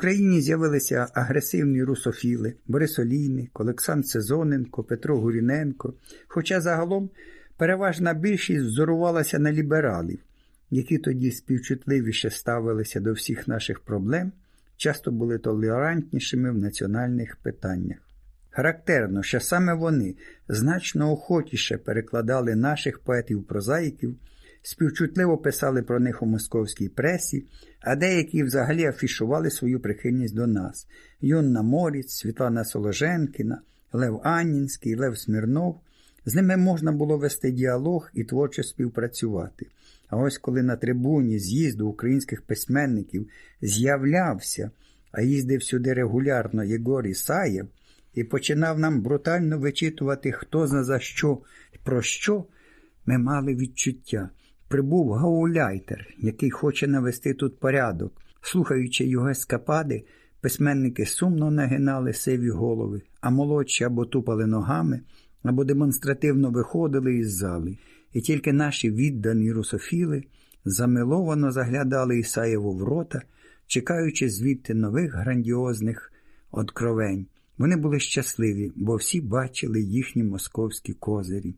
країні з'явилися агресивні русофіли Борис Олійник, Олександр Сезоненко, Петро Гуріненко. Хоча загалом переважна більшість взорувалася на лібералів, які тоді співчутливіше ставилися до всіх наших проблем, часто були толерантнішими в національних питаннях. Характерно, що саме вони значно охотіше перекладали наших поетів-прозаїків, співчутливо писали про них у московській пресі, а деякі взагалі афішували свою прихильність до нас: Юнна Моріць, Світлана Соложенкіна, Лев Аннінський, Лев Смірнов. З ними можна було вести діалог і творчо співпрацювати. А ось коли на трибуні з'їзду українських письменників з'являвся, а їздив сюди регулярно Єгор Ісаєв, і починав нам брутально вичитувати, хто за що про що, ми мали відчуття. Прибув гауляйтер, який хоче навести тут порядок. Слухаючи його ескапади, письменники сумно нагинали сиві голови, а молодші або тупали ногами, або демонстративно виходили із зали, і тільки наші віддані русофіли замиловано заглядали Ісаєву в рота, чекаючи звідти нових грандіозних откровень. Вони були щасливі, бо всі бачили їхні московські козирі.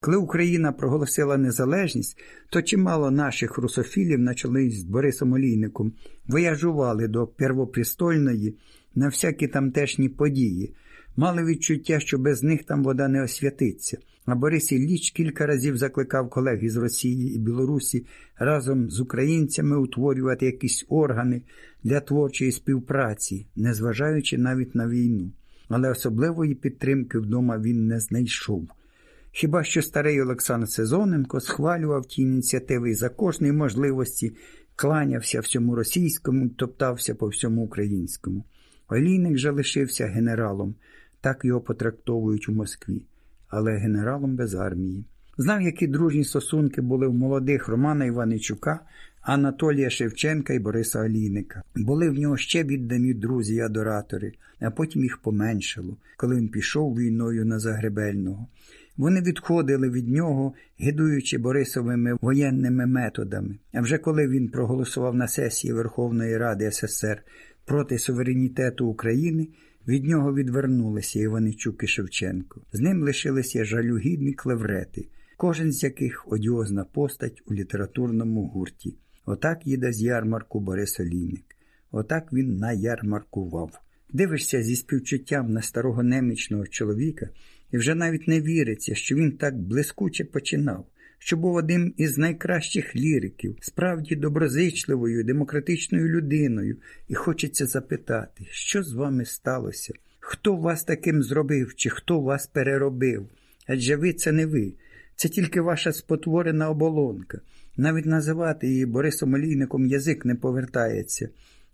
Коли Україна проголосила незалежність, то чимало наших русофілів на чолі з Борисом Олійником вияжували до Первопрестольної на всякі тамтешні події, мали відчуття, що без них там вода не освятиться. А Борис Ілліч кілька разів закликав колег із Росії і Білорусі разом з українцями утворювати якісь органи для творчої співпраці, незважаючи навіть на війну. Але особливої підтримки вдома він не знайшов. Хіба що старий Олександр Сезоненко схвалював ті ініціативи і за кожної можливості кланявся всьому російському, топтався по всьому українському. Олійник же лишився генералом, так його потрактовують у Москві, але генералом без армії. Знав, які дружні стосунки були в молодих Романа Іваничука, Анатолія Шевченка і Бориса Олійника. Були в нього ще віддані друзі і адоратори, а потім їх поменшало, коли він пішов війною на Загребельного. Вони відходили від нього, гидуючи Борисовими воєнними методами. А вже коли він проголосував на сесії Верховної Ради СССР проти суверенітету України, від нього відвернулися Іваничук і Шевченко. З ним лишилися жалюгідні клеврети, кожен з яких одіозна постать у літературному гурті. Отак їде з ярмарку Борис Олійник. Отак він наярмаркував. Дивишся зі співчуттям на старого немічного чоловіка, і вже навіть не віриться, що він так блискуче починав, що був одним із найкращих ліриків, справді доброзичливою, демократичною людиною, і хочеться запитати, що з вами сталося? Хто вас таким зробив, чи хто вас переробив? Адже ви це не ви, це тільки ваша спотворена оболонка. Навіть називати її Борисом Олійником язик не повертається.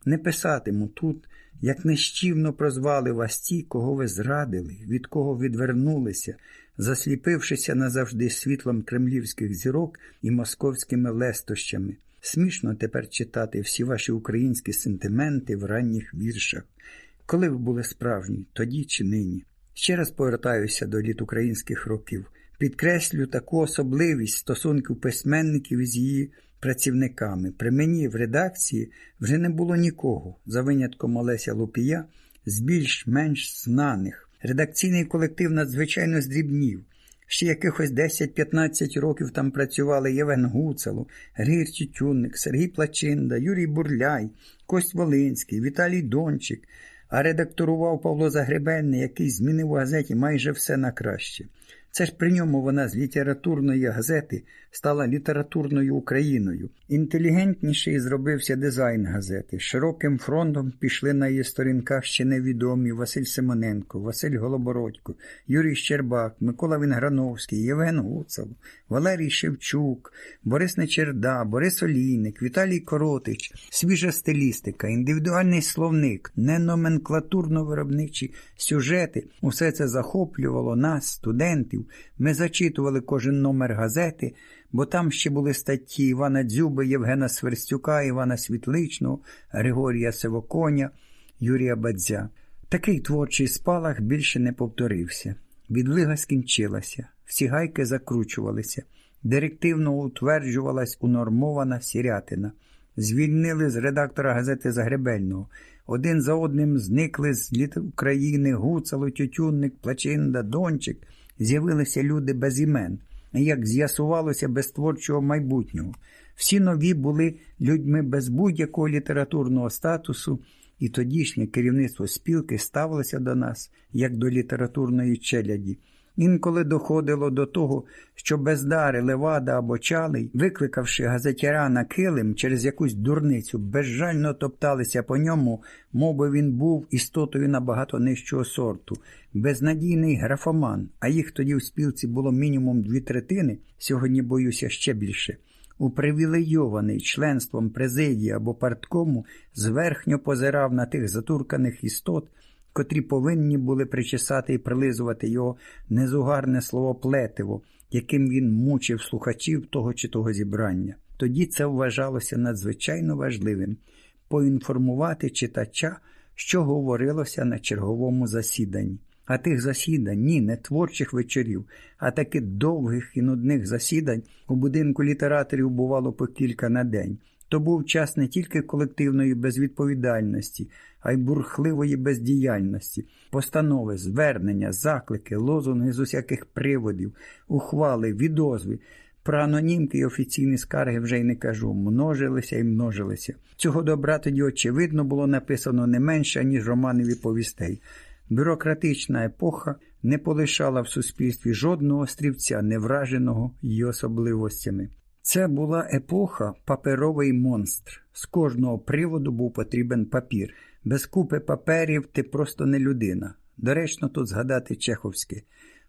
Не писатиму тут, як нещівно прозвали вас ті, кого ви зрадили, від кого відвернулися, засліпившися назавжди світлом кремлівських зірок і московськими лестощами. Смішно тепер читати всі ваші українські сентименти в ранніх віршах. Коли ви були справжні, тоді чи нині? Ще раз повертаюся до літ українських років. Підкреслю таку особливість стосунків письменників із її працівниками. При мені в редакції вже не було нікого, за винятком Олеся Лупія, з більш-менш знаних. Редакційний колектив надзвичайно здрібнів. Ще якихось 10-15 років там працювали Євген Гуцело, Григір Тютюнник, Сергій Плачинда, Юрій Бурляй, Кость Волинський, Віталій Дончик, а редакторував Павло Загребельний, який змінив у газеті майже все на краще. Це ж при ньому вона з літературної газети стала літературною Україною. Інтелігентніший зробився дизайн газети. Широким фронтом пішли на її сторінках ще невідомі Василь Симоненко, Василь Голобородько, Юрій Щербак, Микола Вінграновський, Євген Гуцал, Валерій Шевчук, Борис Нечерда, Борис Олійник, Віталій Коротич, свіжа стилістика, індивідуальний словник, неноменклатурно-виробничі сюжети. Усе це захоплювало нас, студентів. Ми зачитували кожен номер газети, бо там ще були статті Івана Дзюби, Євгена Сверстюка, Івана Світличного, Григорія Севоконя, Юрія Бадзя. Такий творчий спалах більше не повторився. Відлига скінчилася, всі гайки закручувалися, директивно утверджувалась унормована сірятина. Звільнили з редактора газети Загребельного, Один за одним зникли з літ України Гуцало, Тютюнник, Плачинда, Дончик. З'явилися люди без імен, як з'ясувалося без творчого майбутнього. Всі нові були людьми без будь-якого літературного статусу, і тодішнє керівництво спілки ставилося до нас як до літературної челяді. Інколи доходило до того, що бездари Левада або Чалий, викликавши газетяра на килим через якусь дурницю, безжально топталися по ньому, мов би він був істотою набагато нижчого сорту, безнадійний графоман, а їх тоді в спілці було мінімум дві третини, сьогодні боюся ще більше. Упривілейований членством президії або парткому зверхньо позирав на тих затурканих істот котрі повинні були причесати і прилизувати його незугарне слово плетиво, яким він мучив слухачів того чи того зібрання. Тоді це вважалося надзвичайно важливим поінформувати читача, що говорилося на черговому засіданні. А тих засідань, ні, не творчих вечорів, а таки довгих і нудних засідань у будинку літераторів бувало по кілька на день. То був час не тільки колективної безвідповідальності, а й бурхливої бездіяльності, постанови, звернення, заклики, лозунги з усяких приводів, ухвали, відозви. Про анонімки і офіційні скарги вже й не кажу, множилися і множилися. Цього добра тоді, очевидно, було написано не менше, ніж романові повістей. Бюрократична епоха не полишала в суспільстві жодного острівця, не враженого її особливостями. Це була епоха паперовий монстр. З кожного приводу був потрібен папір. Без купи паперів ти просто не людина. Доречно тут згадати чеховське.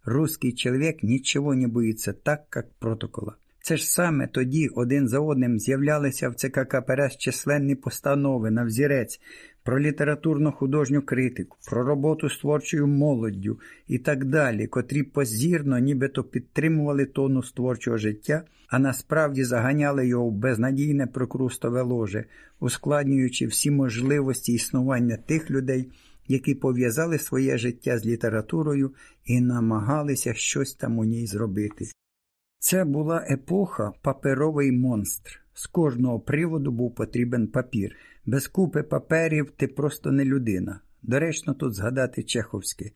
Русский чоловік нічого не боїться так, як протокола. Це ж саме тоді один за одним з'являлися в ЦК КПРС численні постанови на взірець про літературну художню критику, про роботу з творчою молоддю і так далі, котрі позірно нібито підтримували тону творчого життя, а насправді заганяли його в безнадійне прокрустове ложе, ускладнюючи всі можливості існування тих людей, які пов'язали своє життя з літературою і намагалися щось там у ній зробити. Це була епоха паперовий монстр. З кожного приводу був потрібен папір. Без купи паперів ти просто не людина. Доречно тут згадати чеховське.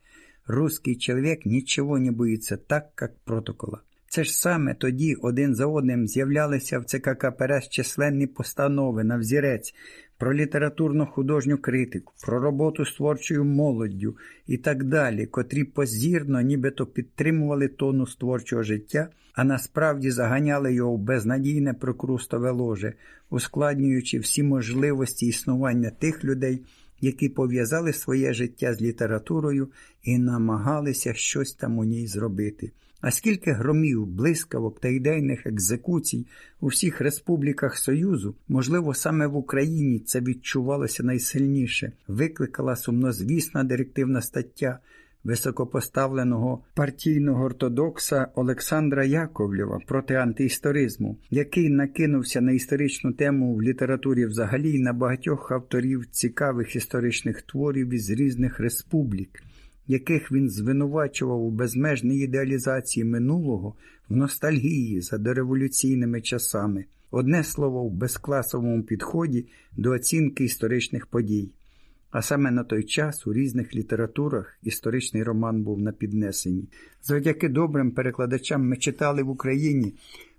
Русский чоловік нічого не боїться так, як протокола. Це ж саме тоді один за одним з'являлися в ЦК КПРС численні постанови на взірець про літературну художню критику, про роботу з творчою молоддю і так далі, котрі позірно нібито підтримували тону творчого життя, а насправді заганяли його в безнадійне прокрустове ложе, ускладнюючи всі можливості існування тих людей, які пов'язали своє життя з літературою і намагалися щось там у ній зробити. А скільки громів, блискавок та ідейних екзекуцій у всіх республіках Союзу, можливо, саме в Україні це відчувалося найсильніше, викликала сумнозвісна директивна стаття високопоставленого партійного ортодокса Олександра Яковлєва проти антиісторизму, який накинувся на історичну тему в літературі взагалі на багатьох авторів цікавих історичних творів із різних республік яких він звинувачував у безмежній ідеалізації минулого в ностальгії за дореволюційними часами, одне слово в безкласовому підході до оцінки історичних подій. А саме на той час у різних літературах історичний роман був на піднесенні. Завдяки добрим перекладачам ми читали в Україні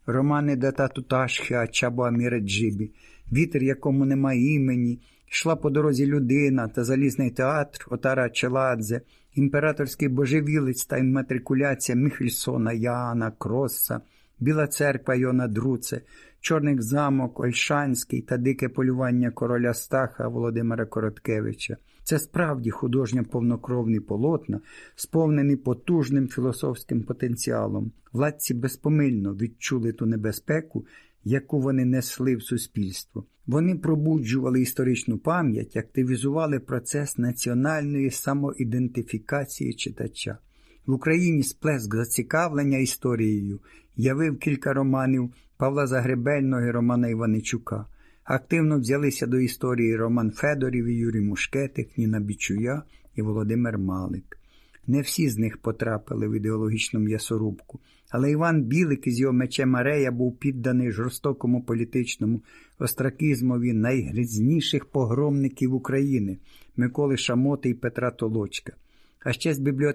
романи Дата Туташхи Ачабо Аміреджибі, Вітер, якому немає імені, йшла по дорозі людина та залізний театр Отара Челадзе, імператорський божевілець та імматрикуляція Міхельсона, Яана, Кросса, Біла церква Йона Друце, Чорний замок, Ольшанський та дике полювання короля Стаха Володимира Короткевича. Це справді художньо повнокровні полотна, сповнені потужним філософським потенціалом. Владці безпомильно відчули ту небезпеку, яку вони несли в суспільство. Вони пробуджували історичну пам'ять, активізували процес національної самоідентифікації читача. В Україні сплеск зацікавлення історією явив кілька романів Павла Загребельного і Романа Іваничука. Активно взялися до історії Роман Федорів і Юрій Мушкетик, Ніна Бічуя і Володимир Малик. Не всі з них потрапили в ідеологічну м'ясорубку, але Іван Білик із його мечем Арея був підданий жорстокому політичному остракизмові найгрізніших погромників України Миколи Шамоти і Петра Толочка. А ще з бібліотеки